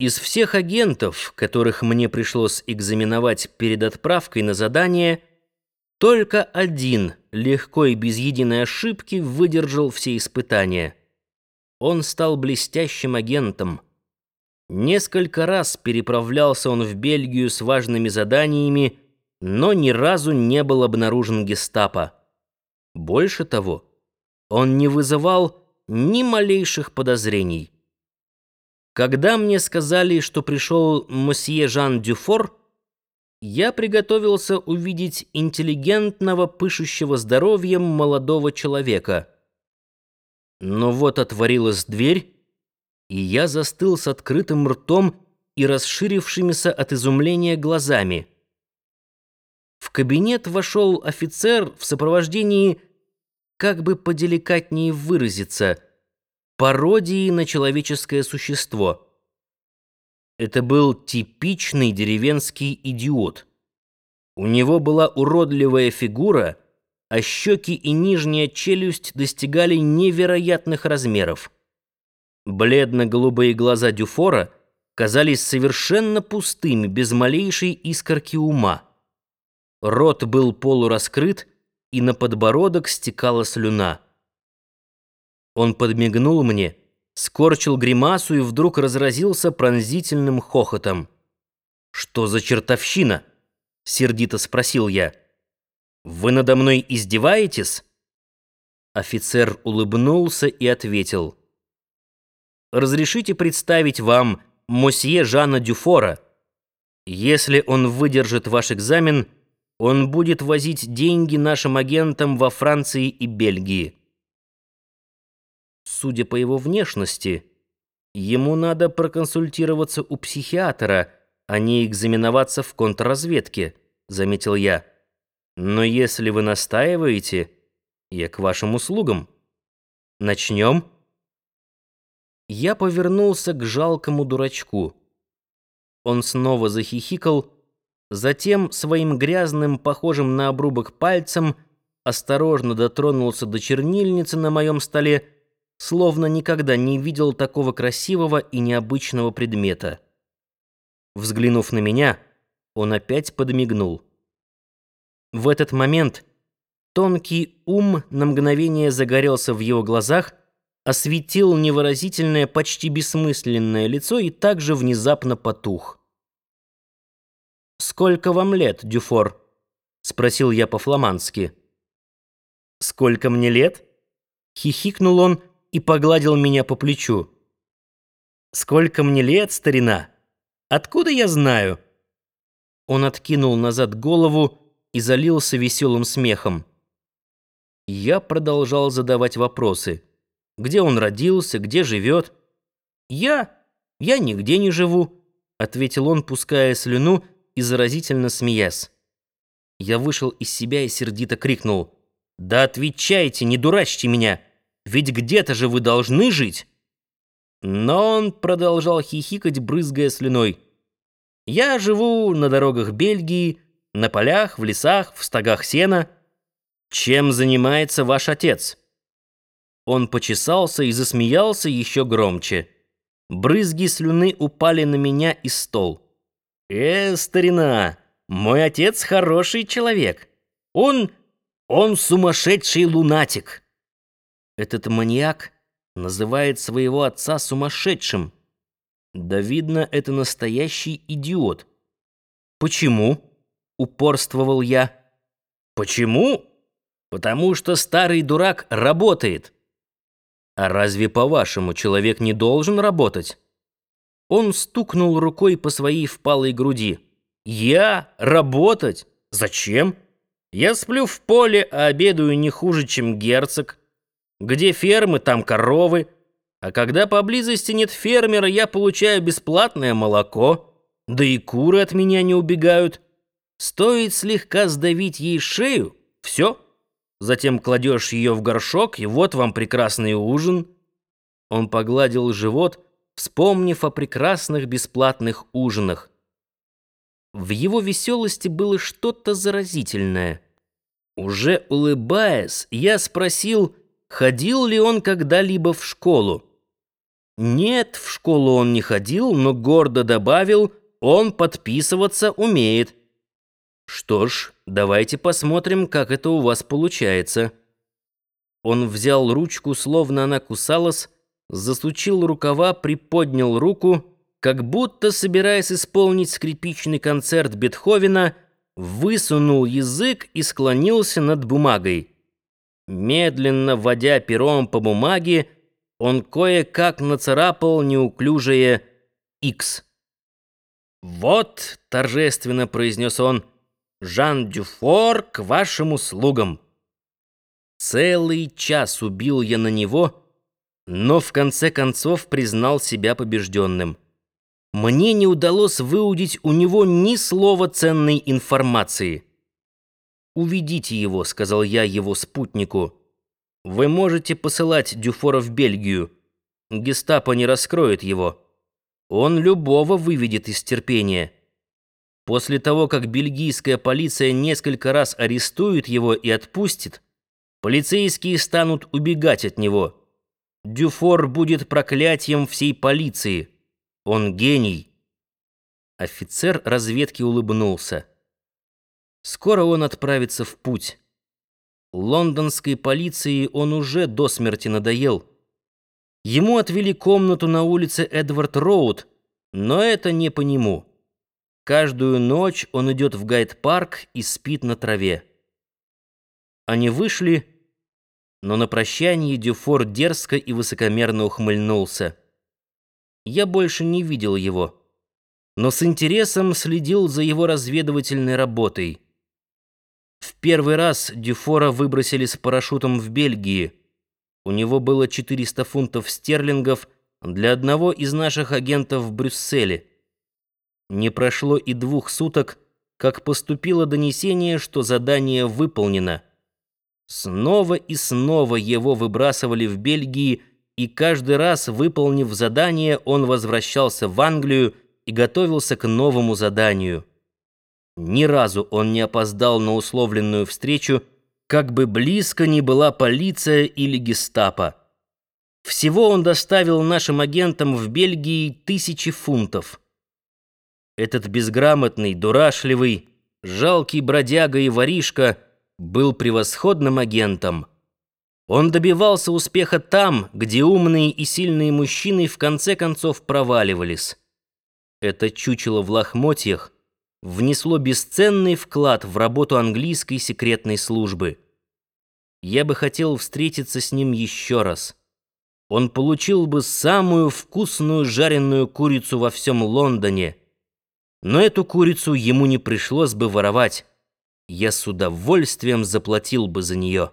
Из всех агентов, которых мне пришлось экзаменовать перед отправкой на задание, только один легко и без единой ошибки выдержал все испытания. Он стал блестящим агентом. Несколько раз переправлялся он в Бельгию с важными заданиями, но ни разу не был обнаружен гестапо. Больше того, он не вызывал ни малейших подозрений. Когда мне сказали, что пришел мосье Жан Дюфор, я приготовился увидеть интеллигентного, пышущего здоровьем молодого человека. Но вот отворилась дверь, и я застыл с открытым ртом и расширившимися от изумления глазами. В кабинет вошел офицер в сопровождении, как бы поделикатнее выразиться, пародии на человеческое существо. Это был типичный деревенский идиот. У него была уродливая фигура, а щеки и нижняя челюсть достигали невероятных размеров. Бледно-голубые глаза Дюфора казались совершенно пустыми, без малейшей искорки ума. Рот был полураскрыт, и на подбородок стекала слюна. Он подмигнул мне, скорчил гримасу и вдруг разразился пронзительным хохотом. «Что за чертовщина?» — сердито спросил я. «Вы надо мной издеваетесь?» Офицер улыбнулся и ответил. «Разрешите представить вам мосье Жана Дюфора. Если он выдержит ваш экзамен, он будет возить деньги нашим агентам во Франции и Бельгии». Судя по его внешности, ему надо проконсультироваться у психиатра, а не экзаменоваться в контрразведке, заметил я. Но если вы настаиваете, я к вашим услугам. Начнем. Я повернулся к жалкому дурачку. Он снова захихикал, затем своим грязным, похожим на обрубок пальцем, осторожно дотронулся до чернильницы на моем столе словно никогда не видел такого красивого и необычного предмета. Взглянув на меня, он опять подмигнул. В этот момент тонкий ум на мгновение загорелся в его глазах, осветил невыразительное, почти бессмысленное лицо и также внезапно потух. «Сколько вам лет, Дюфор?» — спросил я по-фламандски. «Сколько мне лет?» — хихикнул он и погладил меня по плечу. «Сколько мне лет, старина? Откуда я знаю?» Он откинул назад голову и залился веселым смехом. Я продолжал задавать вопросы. Где он родился, где живет? «Я? Я нигде не живу», — ответил он, пуская слюну и заразительно смеясь. Я вышел из себя и сердито крикнул. «Да отвечайте, не дурачьте меня!» Ведь где-то же вы должны жить. Но он продолжал хихикать, брызгая слюной. Я живу на дорогах Бельгии, на полях, в лесах, в стогах сена. Чем занимается ваш отец? Он почесался и засмеялся еще громче. Брызги слюны упали на меня и стол. «Э, старина, мой отец хороший человек. Он... он сумасшедший лунатик». Этот маньяк называет своего отца сумасшедшим. Да видно, это настоящий идиот. Почему? упорствовал я. Почему? Потому что старый дурак работает. А разве по-вашему человек не должен работать? Он стукнул рукой по своей впалой груди. Я работать? Зачем? Я сплю в поле, а обедаю не хуже, чем герцог. Где фермы, там коровы. А когда поблизости нет фермера, я получаю бесплатное молоко. Да и куры от меня не убегают. Стоит слегка сдавить ей шею, все. Затем кладешь ее в горшок, и вот вам прекрасный ужин. Он погладил живот, вспомнив о прекрасных бесплатных ужинах. В его веселости было что-то заразительное. Уже улыбаясь, я спросил, ходил ли он когда-либо в школу. Нет, в школу он не ходил, но гордо добавил, он подписываться умеет. Что ж, давайте посмотрим, как это у вас получается. Он взял ручку, словно она кусалась, засучил рукава, приподнял руку, как будто собираясь исполнить скрипичный концерт Бетховена, высунул язык и склонился над бумагой. Медленно водя пером по бумаге, он кое-как нацарапал неуклюжее «Х». «Вот», — торжественно произнес он, — «Жан Дюфор к вашим услугам». Целый час убил я на него, но в конце концов признал себя побежденным. Мне не удалось выудить у него ни слова ценной информации. «Уведите его», — сказал я его спутнику. «Вы можете посылать Дюфора в Бельгию. Гестапо не раскроет его. Он любого выведет из терпения». После того, как бельгийская полиция несколько раз арестует его и отпустит, полицейские станут убегать от него. Дюфор будет проклятием всей полиции. Он гений. Офицер разведки улыбнулся. Скоро он отправится в путь. Лондонской полиции он уже до смерти надоел. Ему отвели комнату на улице Эдвард Роуд, но это не по нему. Каждую ночь он идет в Гайд-парк и спит на траве. Они вышли, но на прощании Дюфор дерзко и высокомерно ухмыльнулся. Я больше не видел его, но с интересом следил за его разведывательной работой. В первый раз Дюфора выбросили с парашютом в Бельгии. У него было 400 фунтов стерлингов для одного из наших агентов в Брюсселе. Не прошло и двух суток, как поступило донесение, что задание выполнено. Снова и снова его выбрасывали в Бельгии, и каждый раз, выполнив задание, он возвращался в Англию и готовился к новому заданию. Ни разу он не опоздал на условленную встречу, как бы близко ни была полиция или гестапо. Всего он доставил нашим агентам в Бельгии тысячи фунтов. Этот безграмотный, дурашливый, жалкий бродяга и воришка был превосходным агентом. Он добивался успеха там, где умные и сильные мужчины в конце концов проваливались. Это чучело в лохмотьях — внесло бесценный вклад в работу английской секретной службы. Я бы хотел встретиться с ним еще раз. Он получил бы самую вкусную жареную курицу во всем Лондоне. Но эту курицу ему не пришлось бы воровать. Я с удовольствием заплатил бы за нее.